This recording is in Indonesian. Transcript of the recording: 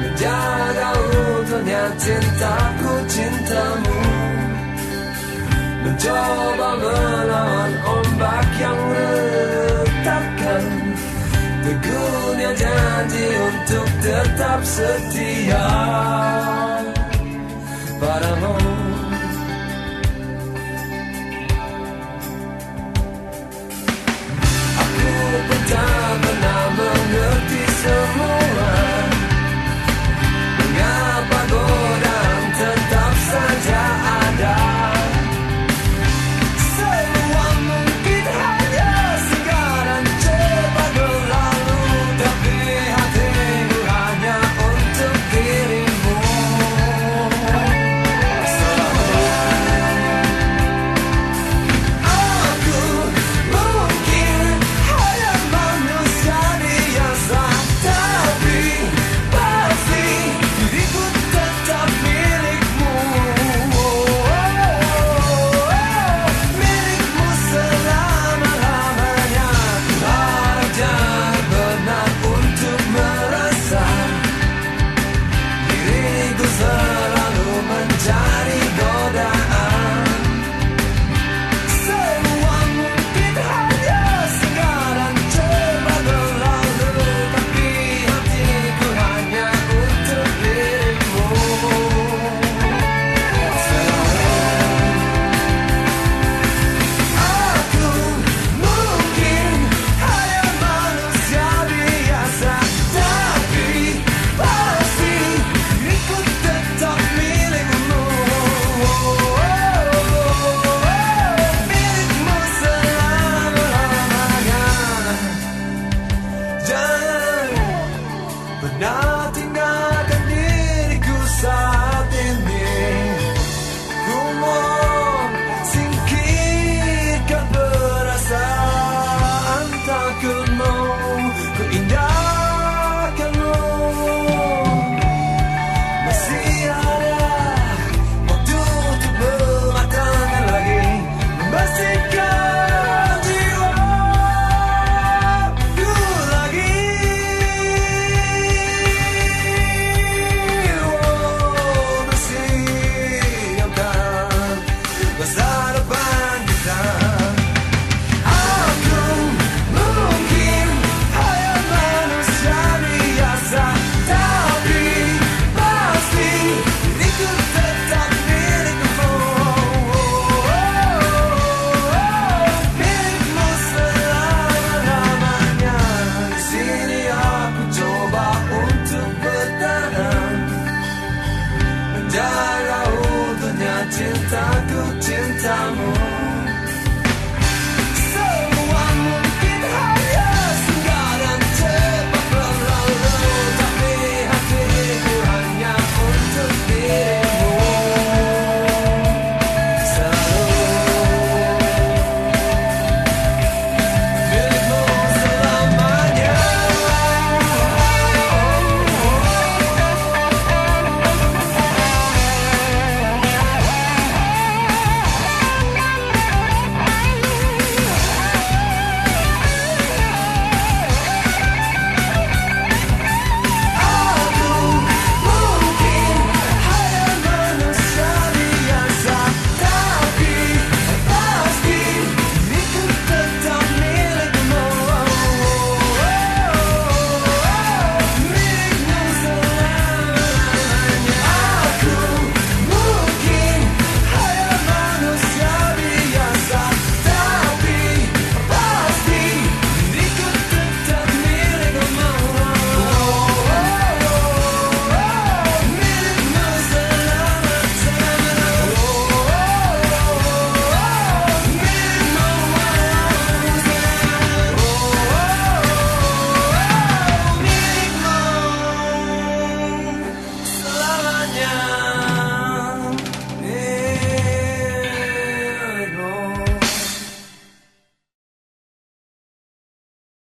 Menjaga utuhnya cintaku cintamu. Mencoba melawan ombak yang retakkan, Teguhnya janji untuk tetap setia Padamu. nhà.